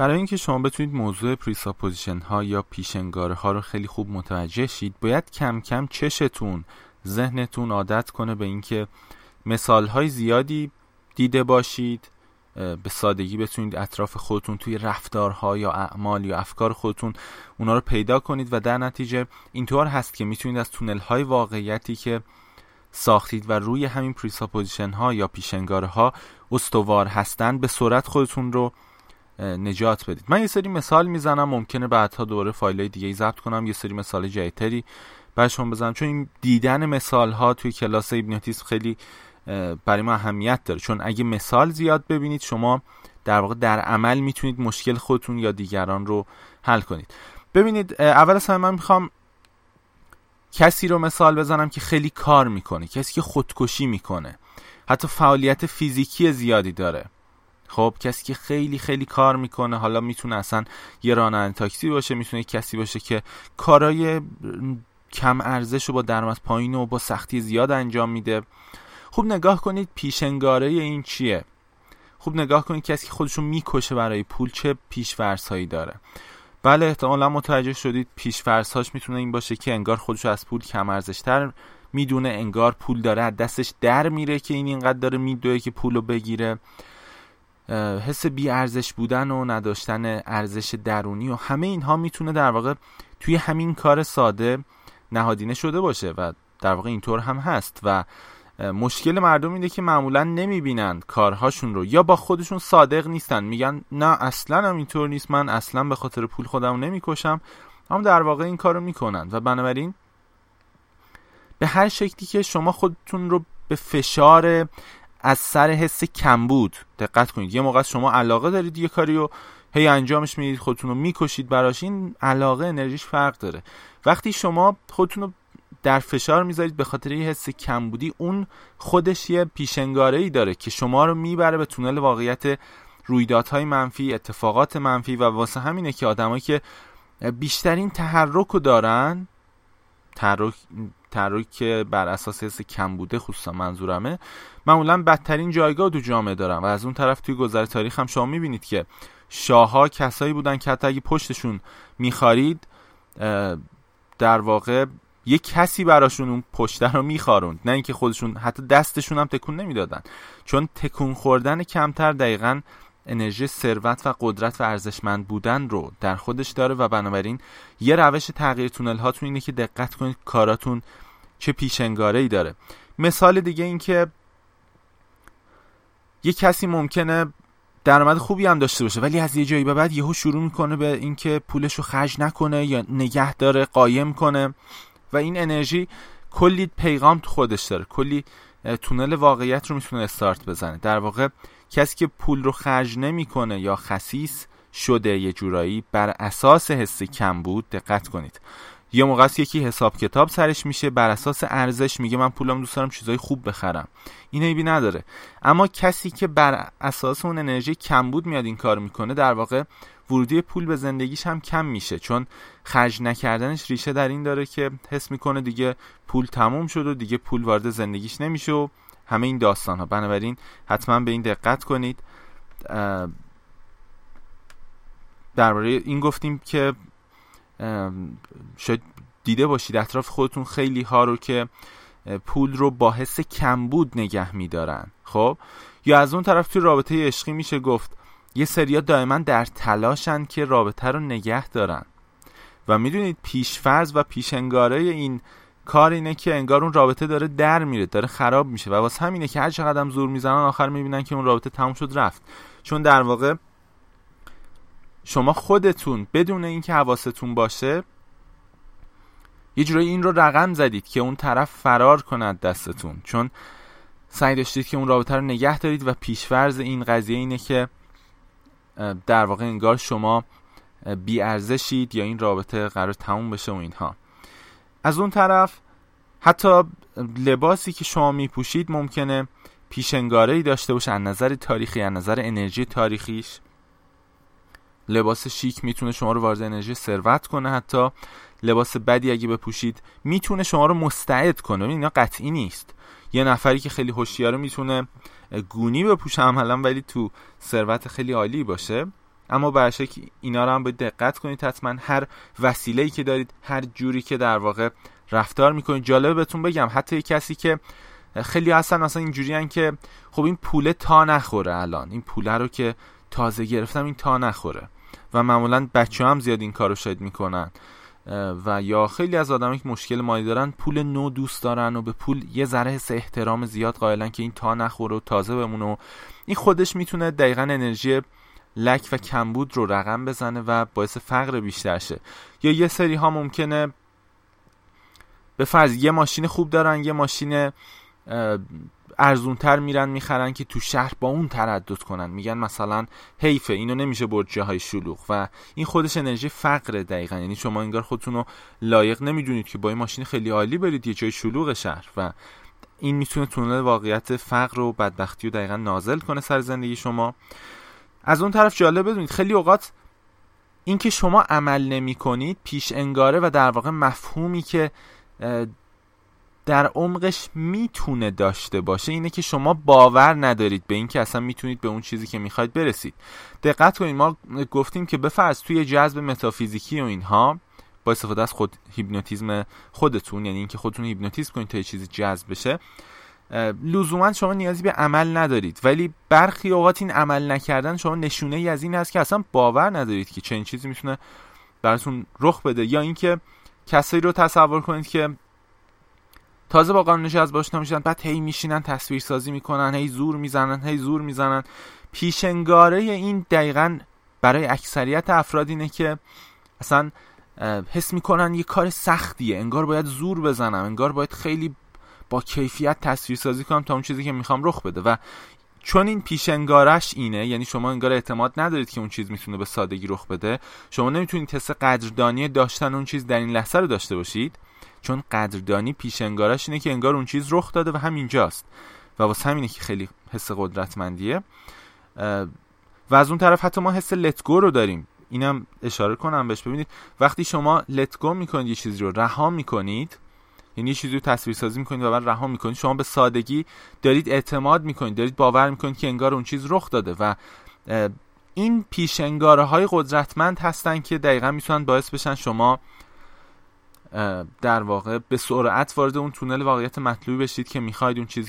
برای اینکه شما بتونید موضوع presupposition ها یا پیش‌انگاره ها رو خیلی خوب متوجه شید باید کم کم چشتون ذهنتون عادت کنه به اینکه مثال های زیادی دیده باشید به سادگی بتونید اطراف خودتون توی رفتارها یا اعمال یا افکار خودتون اونا رو پیدا کنید و در نتیجه اینطور هست که می‌تونید از تونل های واقعیتی که ساختید و روی همین presupposition ها یا پیش‌انگاره ها استوار هستند به سرعت خودتون رو نجات بدید. من یه سری مثال می‌زنم ممکنه بعدها دوره فایل های دیگه ضبط کنم. یه سری مثال برای شما بزنم. چون این دیدن مثال ها توی کلاس ایبنیوتیسم خیلی برای ما اهمیت داره. چون اگه مثال زیاد ببینید شما در واقع در عمل می‌تونید مشکل خودتون یا دیگران رو حل کنید. ببینید اول از همه من می‌خوام کسی رو مثال بزنم که خیلی کار می‌کنه کسی که خودکشی می‌کنه. حتی فعالیت فیزیکی زیادی داره. خب کسی که خیلی خیلی کار می‌کنه حالا می‌تونه اصلا یه راننده تاکسی باشه می‌تونه کسی باشه که کارای کم ارزش رو با درآمد پایین و با سختی زیاد انجام میده. خوب نگاه کنید پیشنگاره این چیه. خوب نگاه کنید کسی که خودشون می‌کشه برای پول چه پیشورس داره. بله احتمالا متوجه شدید پیشورس هاش می‌تونه این باشه که انگار خودشو از پول کم ارزشتر می‌دونه انگار پول داره دستش در میره که این اینقدر داره میدوه که پول بگیره. حس بی ارزش بودن و نداشتن ارزش درونی و همه اینها می‌تونه در واقع توی همین کار ساده نهادینه شده باشه و در واقع اینطور هم هست و مشکل مردم اینه که معمولا نمی‌بینن کارهاشون رو یا با خودشون صادق نیستن. میگن نه اصلا هم اینطور نیست. من اصلا به خاطر پول خودم نمی‌کشم. اما در واقع این کار رو می‌کنن و بنابراین به هر شکلی که شما خودتون رو به فشار از سر حس کمبود دقت کنید. یه موقع شما علاقه دارید یه کاری رو هی انجامش می‌دید خودتون رو می‌کشید براش این علاقه انرژیش فرق داره. وقتی شما خودتون رو در فشار می‌ذارید به خاطر یه حس کمبودی اون خودش یه پیشنگاره ای داره که شما رو می‌بره به تونل واقعیت رویدادهای منفی اتفاقات منفی و واسه همینه که آدمایی که بیشترین تحرک رو دارن تحرک تحرک که بر اساس حس کم بوده خصوصا منظورمه معمولا بدترین جایگاه دو جامعه دارن و از اون طرف توی گذر تاریخ هم شما می‌بینید که شاهها کسایی بودن که حتی اگه پشتشون میخارید در واقع یه کسی براشون اون پشته رو میخاروند. نه اینکه خودشون حتی دستشون هم تکون نمی‌دادن. چون تکون خوردن کمتر دقیقا انرژی ثروت و قدرت و ارزشمند بودن رو در خودش داره و بنابراین یه روش تغییر تونل هاتون اینه که دقت کنید کاراتون چه پیشنگاره ای داره. مثال دیگه این که یه کسی ممکنه درآمد خوبی هم داشته باشه ولی از یه جایی به بعد یهو شروع می‌کنه به اینکه پولش رو خرج نکنه یا نگه داره قایم کنه و این انرژی کلی پیغام تو خودش داره. کلی تونل واقعیت رو می‌تونه استارت بزنه. در واقع کسی که پول رو خرج نمی‌کنه یا خسیس شده یه جورایی بر اساس حس کم بود دقت کنید. یه موقع یکی حساب کتاب سرش میشه بر اساس ارزش میگه من پولم دوست دارم چیزای خوب بخرم. این عیبی نداره. اما کسی که بر اساس اون انرژی کمبود میاد این کار می‌کنه در واقع ورودی پول به زندگیش هم کم میشه. چون خرج نکردنش ریشه در این داره که حس می‌کنه دیگه پول تموم شد و دیگه پول وارد زندگیش نمیشه و همه این داستان ها بنابراین حتما به این دقت کنید. درباره این گفتیم که شاید دیده باشید اطراف خودتون خیلی ها رو که پول رو با حس کمبود نگه میدارن. خب؟ یا از اون طرف توی رابطه عشقی میشه گفت یه سریا دائما در تلاشن که رابطه رو نگه دارن. و می‌دونید پیشفرز و پیشنگاره این کار اینه که انگار اون رابطه داره در میره داره خراب میشه و واسه همینه که هر چقدر زور می‌زنن آخر می‌بینن که اون رابطه تموم شد رفت. چون در واقع شما خودتون بدون اینکه حواستون باشه یه جورایی این رو رقم زدید که اون طرف فرار کند دستتون. چون سعی داشتید که اون رابطه رو نگه دارید و پیشورز این قضیه اینه که در واقع انگار شما بی ارزشید یا این رابطه قرار تموم بشه و اینها. از اون طرف حتی لباسی که شما میپوشید ممکنه پیشنگاره ای داشته باشه از نظر تاریخی از نظر انرژی تاریخیش. لباس شیک می‌تونه شما رو وارد انرژی ثروت کنه حتی لباس بدی اگه بپوشید می‌تونه شما رو مستعد کنه. اینا قطعی نیست. یه نفری که خیلی هوشیاره می‌تونه گونی بپوشه عملا ولی تو ثروت خیلی عالی باشه. اما برشه که اینا رو هم باید دقت کنید حتما. هر وسیله‌ای که دارید هر جوری که در واقع رفتار می‌کنید. جالبه بهتون بگم حتی کسی که خیلی هستن مثلا اینجوری که خب این پوله تا نخوره الان. این پوله رو که تازه گرفتم این تا نخوره. و معمولا بچه هم زیاد این کارو شاید می‌کنن. و یا خیلی از آدمایی که مشکل مالی دارن پول نو دوست دارن و به پول یه ذره حس احترام زیاد قائلن که این تا نخوره و تازه بمونه و این خودش می‌تونه دقیقا انرژی لک و کمبود رو رقم بزنه و باعث فقر بیشتر شه. یا یه سری ها ممکنه به فرض یه ماشین خوب دارن یه ماشین ارزونتر میرن می‌خرن که تو شهر با اون تردد کنن. میگن مثلا حیفه اینو نمیشه برد جاهای شلوغ و این خودش انرژی فقر دقیقا. یعنی شما انگار خودتون رو لایق نمی‌دونید که با این ماشین خیلی عالی برید یه جای شلوغ شهر و این می‌تونه تونل واقعیت فقر و بدبختی رو دقیقا نازل کنه سر زندگی شما. از اون طرف جالب بدونید خیلی اوقات اینکه شما عمل نمی کنید پیش انگاره و در واقع مفهومی که در عمقش می‌تونه داشته باشه اینه که شما باور ندارید به اینکه اصلا می‌تونید به اون چیزی که می‌خواید برسید. دقت کنید ما گفتیم که بفرض توی جذب متافیزیکی و اینها با استفاده از خود هیپنوتیزم خودتون یعنی اینکه خودتون هیپنوتیزم کنید تا یه چیزی جذب بشه لزوما شما نیازی به عمل ندارید. ولی برخی اوقات این عمل نکردن شما نشونه ای از این هست که اصلا باور ندارید که چنین چیزی می‌تونه براتون رخ بده. یا اینکه کسایی رو تصور کنید که تازه با قانون جذب آشنا میشن بعد هی میشینن تصویر سازی می‌کنن هی زور می‌زنن هی زور می‌زنن. پیشنگاره این دقیقا برای اکثریت افراد اینه که اصلا حس می‌کنن یه کار سختیه. انگار باید زور بزنم. انگار باید خیلی با کیفیت تصویر سازی کنم تا اون چیزی که می‌خوام رخ بده. و چون این پیشنگارش اینه یعنی شما انگار اعتماد ندارید که اون چیز می‌تونه به سادگی رخ بده شما نمی‌تونید حس قدردانی داشتن اون چیز در این لحظه رو داشته باشید چون قدردانی پیشنگارش اینه که انگار اون چیز رخ داده و همینجاست. و واسه همینه که خیلی حس قدرتمندیه. و از اون طرف حتی ما حس لتگو رو داریم. اینم اشاره کنم بهش. ببینید وقتی شما لتگو می‌کنید یه چیزی رو رها می‌کنید یعنی یه چیزی رو تصویر سازی می‌کنید و بعد رها می‌کنید شما به سادگی دارید اعتماد می‌کنید دارید باور می‌کنید که انگار اون چیز رخ داده و این پیشنگاره های قدرتمند هستن که دقیقا می‌تونن باعث بشن شما در واقع به سرعت وارد اون تونل واقعیت مطلوبی بشید که می‌خواید اون چیزی که